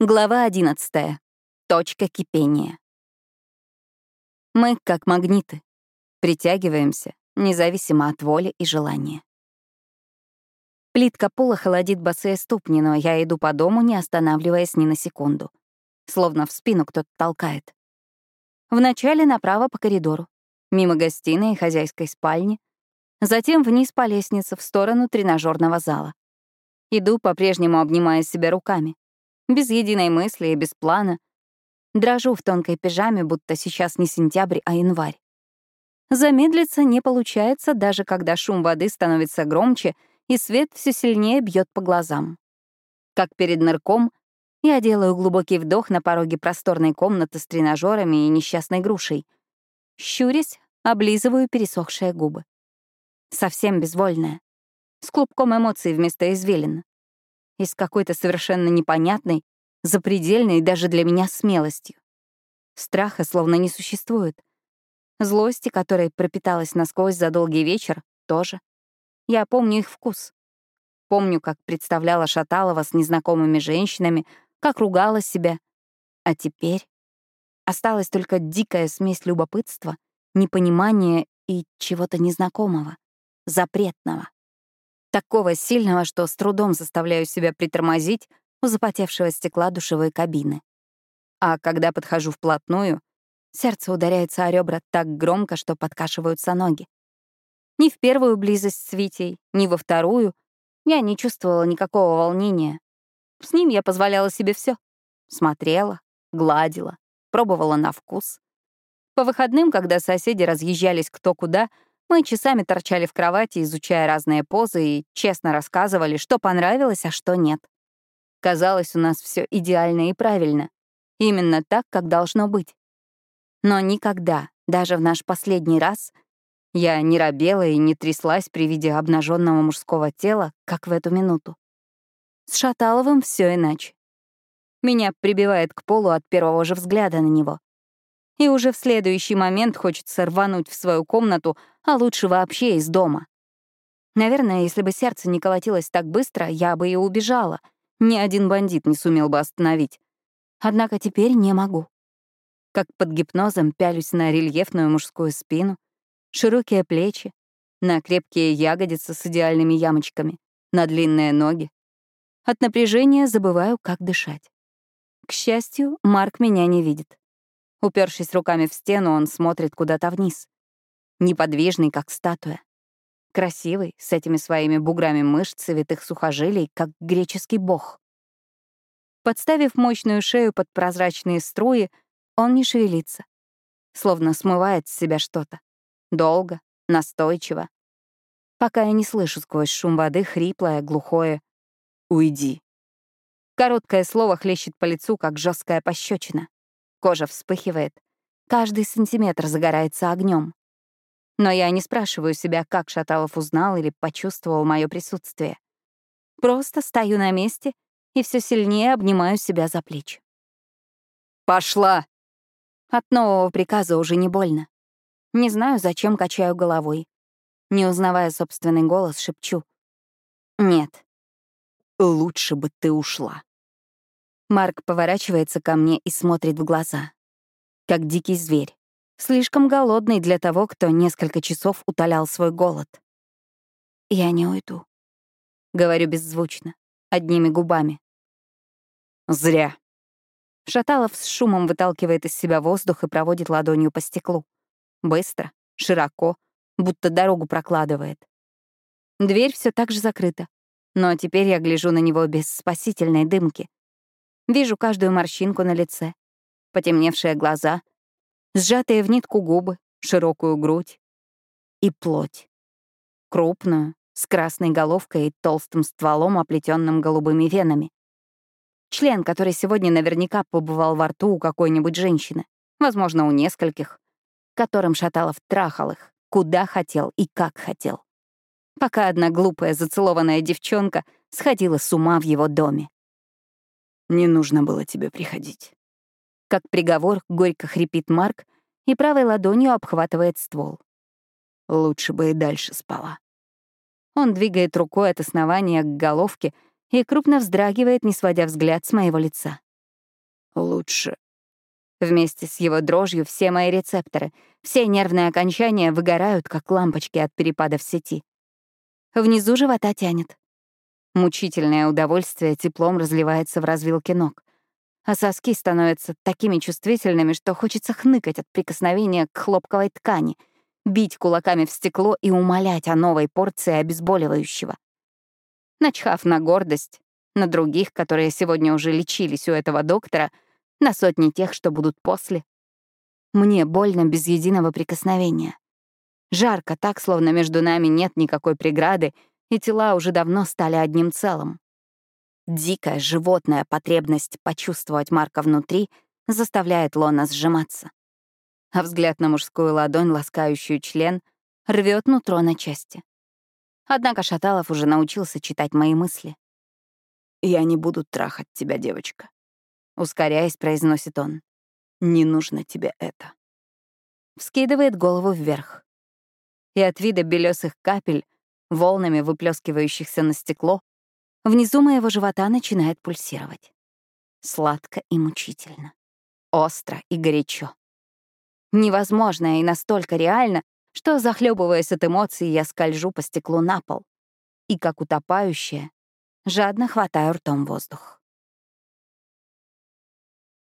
Глава 11. Точка кипения. Мы, как магниты, притягиваемся, независимо от воли и желания. Плитка пола холодит босые ступни, но я иду по дому, не останавливаясь ни на секунду. Словно в спину кто-то толкает. Вначале направо по коридору, мимо гостиной и хозяйской спальни, затем вниз по лестнице в сторону тренажерного зала. Иду, по-прежнему обнимая себя руками. Без единой мысли и без плана. Дрожу в тонкой пижаме, будто сейчас не сентябрь, а январь. Замедлиться не получается, даже когда шум воды становится громче и свет все сильнее бьет по глазам. Как перед нырком, я делаю глубокий вдох на пороге просторной комнаты с тренажерами и несчастной грушей. Щурясь, облизываю пересохшие губы. Совсем безвольная с клубком эмоций вместо извилин. И с какой-то совершенно непонятной, запредельной даже для меня смелостью. Страха словно не существует. Злости, которой пропиталась насквозь за долгий вечер, тоже. Я помню их вкус. Помню, как представляла Шаталова с незнакомыми женщинами, как ругала себя. А теперь осталась только дикая смесь любопытства, непонимания и чего-то незнакомого, запретного. Такого сильного, что с трудом заставляю себя притормозить у запотевшего стекла душевой кабины. А когда подхожу вплотную, сердце ударяется о ребра так громко, что подкашиваются ноги. Ни в первую близость с Витей, ни во вторую я не чувствовала никакого волнения. С ним я позволяла себе все: Смотрела, гладила, пробовала на вкус. По выходным, когда соседи разъезжались кто куда — мы часами торчали в кровати, изучая разные позы и честно рассказывали, что понравилось, а что нет. Казалось, у нас все идеально и правильно. Именно так, как должно быть. Но никогда, даже в наш последний раз, я не робела и не тряслась при виде обнаженного мужского тела, как в эту минуту. С Шаталовым все иначе. Меня прибивает к полу от первого же взгляда на него и уже в следующий момент хочется рвануть в свою комнату, а лучше вообще из дома. Наверное, если бы сердце не колотилось так быстро, я бы и убежала. Ни один бандит не сумел бы остановить. Однако теперь не могу. Как под гипнозом пялюсь на рельефную мужскую спину, широкие плечи, на крепкие ягодицы с идеальными ямочками, на длинные ноги. От напряжения забываю, как дышать. К счастью, Марк меня не видит. Упершись руками в стену, он смотрит куда-то вниз. Неподвижный, как статуя. Красивый, с этими своими буграми мышц и витых сухожилий, как греческий бог. Подставив мощную шею под прозрачные струи, он не шевелится. Словно смывает с себя что-то. Долго, настойчиво. Пока я не слышу сквозь шум воды хриплое, глухое «Уйди». Короткое слово хлещет по лицу, как жесткая пощечина. Кожа вспыхивает. Каждый сантиметр загорается огнем. Но я не спрашиваю себя, как Шаталов узнал или почувствовал мое присутствие. Просто стою на месте и все сильнее обнимаю себя за плечи. «Пошла!» От нового приказа уже не больно. Не знаю, зачем качаю головой. Не узнавая собственный голос, шепчу. «Нет». «Лучше бы ты ушла». Марк поворачивается ко мне и смотрит в глаза. Как дикий зверь. Слишком голодный для того, кто несколько часов утолял свой голод. «Я не уйду», — говорю беззвучно, одними губами. «Зря». Шаталов с шумом выталкивает из себя воздух и проводит ладонью по стеклу. Быстро, широко, будто дорогу прокладывает. Дверь все так же закрыта, но теперь я гляжу на него без спасительной дымки. Вижу каждую морщинку на лице, потемневшие глаза, сжатые в нитку губы, широкую грудь и плоть. Крупную, с красной головкой и толстым стволом, оплетенным голубыми венами. Член, который сегодня наверняка побывал во рту у какой-нибудь женщины, возможно, у нескольких, которым Шаталов трахал их, куда хотел и как хотел. Пока одна глупая зацелованная девчонка сходила с ума в его доме. Не нужно было тебе приходить. Как приговор, горько хрипит Марк и правой ладонью обхватывает ствол. Лучше бы и дальше спала. Он двигает рукой от основания к головке и крупно вздрагивает, не сводя взгляд с моего лица. Лучше. Вместе с его дрожью все мои рецепторы, все нервные окончания выгорают, как лампочки от перепада в сети. Внизу живота тянет. Мучительное удовольствие теплом разливается в развилке ног. А соски становятся такими чувствительными, что хочется хныкать от прикосновения к хлопковой ткани, бить кулаками в стекло и умолять о новой порции обезболивающего. Начхав на гордость, на других, которые сегодня уже лечились у этого доктора, на сотни тех, что будут после. Мне больно без единого прикосновения. Жарко так, словно между нами нет никакой преграды, и тела уже давно стали одним целым. Дикая животная потребность почувствовать Марка внутри заставляет Лона сжиматься. А взгляд на мужскую ладонь, ласкающую член, рвет нутро на части. Однако Шаталов уже научился читать мои мысли. «Я не буду трахать тебя, девочка», — ускоряясь, произносит он. «Не нужно тебе это». Вскидывает голову вверх. И от вида белесых капель, волнами выплескивающихся на стекло, внизу моего живота начинает пульсировать. Сладко и мучительно. Остро и горячо. Невозможно и настолько реально, что, захлебываясь от эмоций, я скольжу по стеклу на пол и, как утопающая, жадно хватаю ртом воздух.